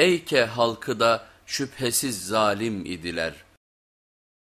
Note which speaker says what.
Speaker 1: Eyke halkı da şüphesiz zalim idiler.''